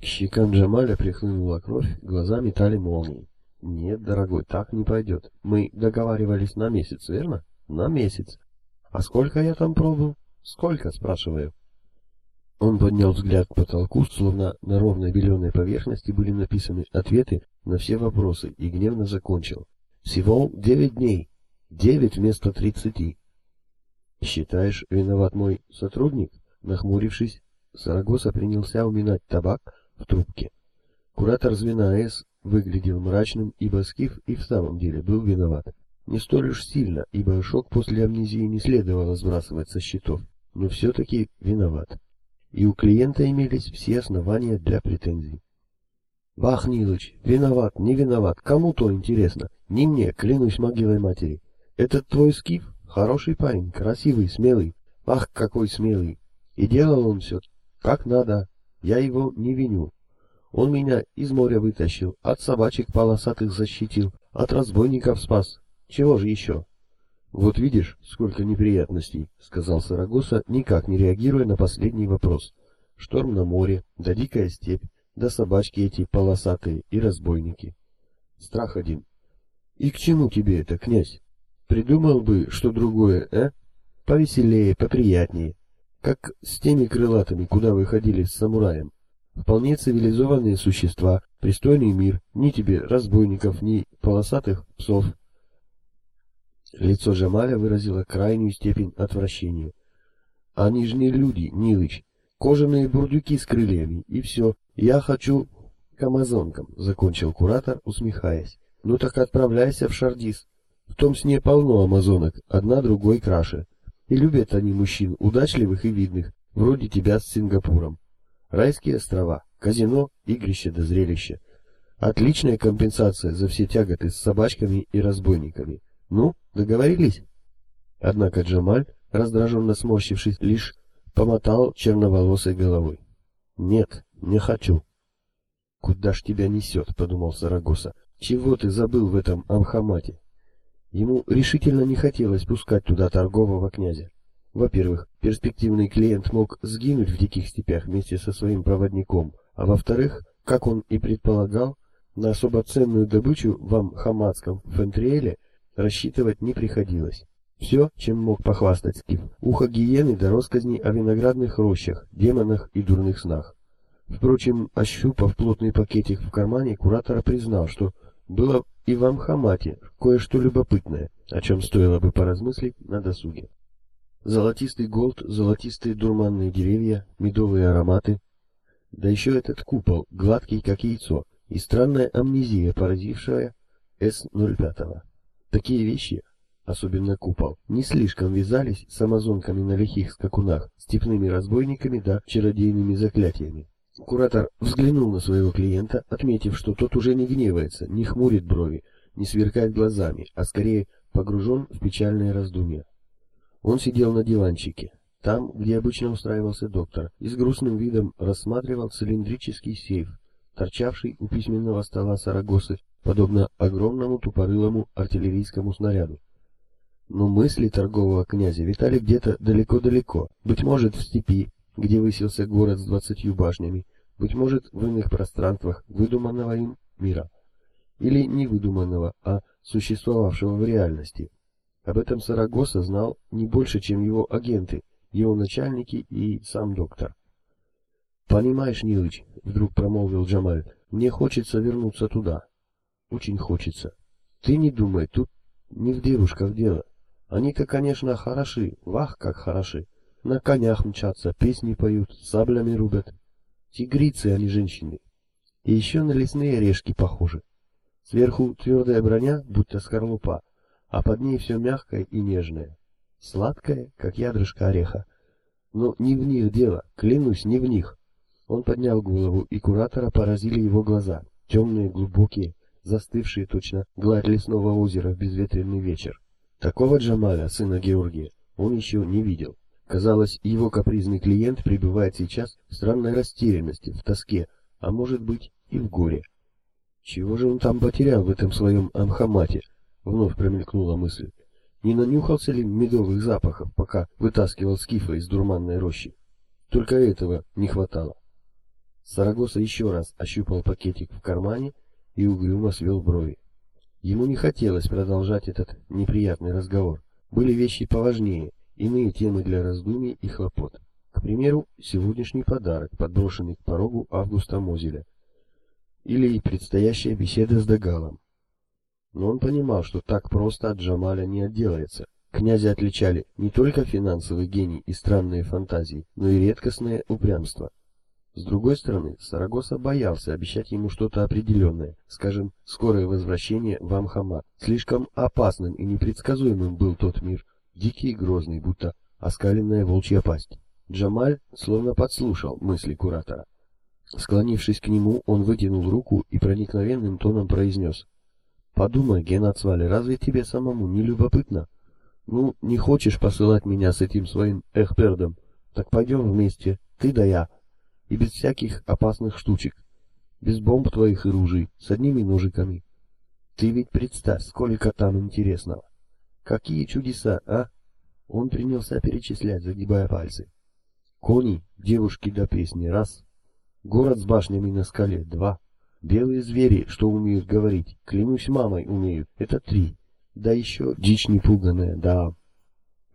К щекам Джамаля прихлынула кровь, глаза метали молнии. Нет, дорогой, так не пойдет. Мы договаривались на месяц, верно? На месяц. А сколько я там пробыл? Сколько, спрашиваю. Он поднял взгляд к потолку, словно на ровной беленой поверхности были написаны ответы на все вопросы, и гневно закончил. Всего девять дней. Девять вместо тридцати. Считаешь, виноват мой сотрудник? Нахмурившись, Сарагоса принялся уминать табак в трубке. Куратор звена С выглядел мрачным, ибо Скиф и в самом деле был виноват. Не столь уж сильно, ибо шок после амнезии не следовало сбрасывать со счетов, но все-таки виноват. И у клиента имелись все основания для претензий. Вах, Нилыч, виноват, не виноват, кому то интересно, не мне, клянусь могилой матери. Этот твой Скиф хороший парень, красивый, смелый, ах, какой смелый. И делал он все как надо, я его не виню. Он меня из моря вытащил, от собачек полосатых защитил, от разбойников спас. Чего же еще? Вот видишь, сколько неприятностей, сказал Сарагоса, никак не реагируя на последний вопрос. Шторм на море, да дикая степь, да собачки эти полосатые и разбойники. Страх один. И к чему тебе это, князь? Придумал бы что другое, а? Повеселее, поприятнее. Как с теми крылатыми, куда вы ходили с самураем. Вполне цивилизованные существа, пристойный мир, ни тебе разбойников, ни полосатых псов. Лицо Джамаля выразило крайнюю степень отвращения. Они же не люди, Нилыч. Кожаные бурдюки с крыльями, и все. Я хочу к амазонкам, закончил куратор, усмехаясь. Ну так отправляйся в Шардис. В том сне полно амазонок, одна другой краше. И любят они мужчин, удачливых и видных, вроде тебя с Сингапуром. Райские острова, казино, игрище до зрелища. Отличная компенсация за все тяготы с собачками и разбойниками. Ну, договорились? Однако Джамаль, раздраженно сморщившись, лишь помотал черноволосой головой. Нет, не хочу. Куда ж тебя несет, подумал Сарагоса. Чего ты забыл в этом Амхамате? Ему решительно не хотелось пускать туда торгового князя. Во-первых, перспективный клиент мог сгинуть в диких степях вместе со своим проводником, а во-вторых, как он и предполагал, на особо ценную добычу в Амхаматском Фентриэле рассчитывать не приходилось. Все, чем мог похвастать Скиф, ухо гиены до росказней о виноградных рощах, демонах и дурных снах. Впрочем, ощупав плотный пакетик в кармане, куратор признал, что было и в Амхамате кое-что любопытное, о чем стоило бы поразмыслить на досуге. Золотистый голд, золотистые дурманные деревья, медовые ароматы. Да еще этот купол, гладкий как яйцо, и странная амнезия, поразившая С-05. Такие вещи, особенно купол, не слишком вязались с амазонками на лихих скакунах, степными разбойниками да чародейными заклятиями. Куратор взглянул на своего клиента, отметив, что тот уже не гневается, не хмурит брови, не сверкает глазами, а скорее погружен в печальные раздумья. Он сидел на диванчике, там, где обычно устраивался доктор, и с грустным видом рассматривал цилиндрический сейф, торчавший у письменного стола Сарагосы, подобно огромному тупорылому артиллерийскому снаряду. Но мысли торгового князя витали где-то далеко-далеко, быть может, в степи, где высился город с двадцатью башнями, быть может, в иных пространствах выдуманного им мира, или не выдуманного, а существовавшего в реальности, об этом Сарагоса знал не больше, чем его агенты, его начальники и сам доктор. «Понимаешь, Нилыч», — вдруг промолвил Джамаль, — «мне хочется вернуться туда. Очень хочется. Ты не думай, тут не в девушках дело. Они-то, конечно, хороши, вах, как хороши. На конях мчатся, песни поют, саблями рубят. Тигрицы, они женщины. И еще на лесные орешки похожи. Сверху твердая броня, будто скорлупа, а под ней все мягкое и нежное, сладкое, как ядрышко ореха. Но не в них дело, клянусь, не в них. Он поднял голову, и куратора поразили его глаза, темные, глубокие, застывшие точно гладь лесного озера в безветренный вечер. Такого Джамаля, сына Георгия, он еще не видел. Казалось, его капризный клиент пребывает сейчас в странной растерянности, в тоске, а может быть и в горе. Чего же он там потерял в этом своем Амхамате? Вновь промелькнула мысль. Не нанюхался ли медовых запахов, пока вытаскивал скифа из дурманной рощи? Только этого не хватало. Сарагоса еще раз ощупал пакетик в кармане и угрюмо свел брови. Ему не хотелось продолжать этот неприятный разговор. Были вещи поважнее, иные темы для раздумий и хлопот. К примеру, сегодняшний подарок, подброшенный к порогу Августа Мозеля. Или предстоящая беседа с Дагалом. Но он понимал, что так просто от Джамаля не отделается. Князя отличали не только финансовый гений и странные фантазии, но и редкостное упрямство. С другой стороны, Сарагоса боялся обещать ему что-то определенное, скажем, скорое возвращение в Амхамат. Слишком опасным и непредсказуемым был тот мир, дикий и грозный, будто оскаленная волчья пасть. Джамаль словно подслушал мысли куратора. Склонившись к нему, он вытянул руку и проникновенным тоном произнес. «Подумай, Генацвали, разве тебе самому не любопытно? Ну, не хочешь посылать меня с этим своим эхпердом? Так пойдем вместе, ты да я, и без всяких опасных штучек, без бомб твоих и ружей, с одними ножиками. Ты ведь представь, сколько там интересного. Какие чудеса, а? Он принялся перечислять, загибая пальцы. Кони, девушки до песни, раз. Город с башнями на скале, два. Белые звери, что умеют говорить, клянусь мамой умеют, это три. Да еще дичь непуганная, да.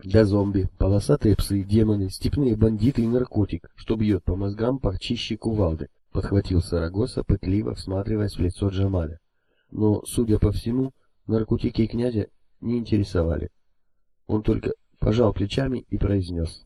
Да зомби, полосатые псы, демоны, степные бандиты и наркотик, что бьет по мозгам почище кувалды, подхватил Сарагоса, пытливо всматриваясь в лицо Джамаля. Но, судя по всему, наркотики князя не интересовали. Он только пожал плечами и произнес.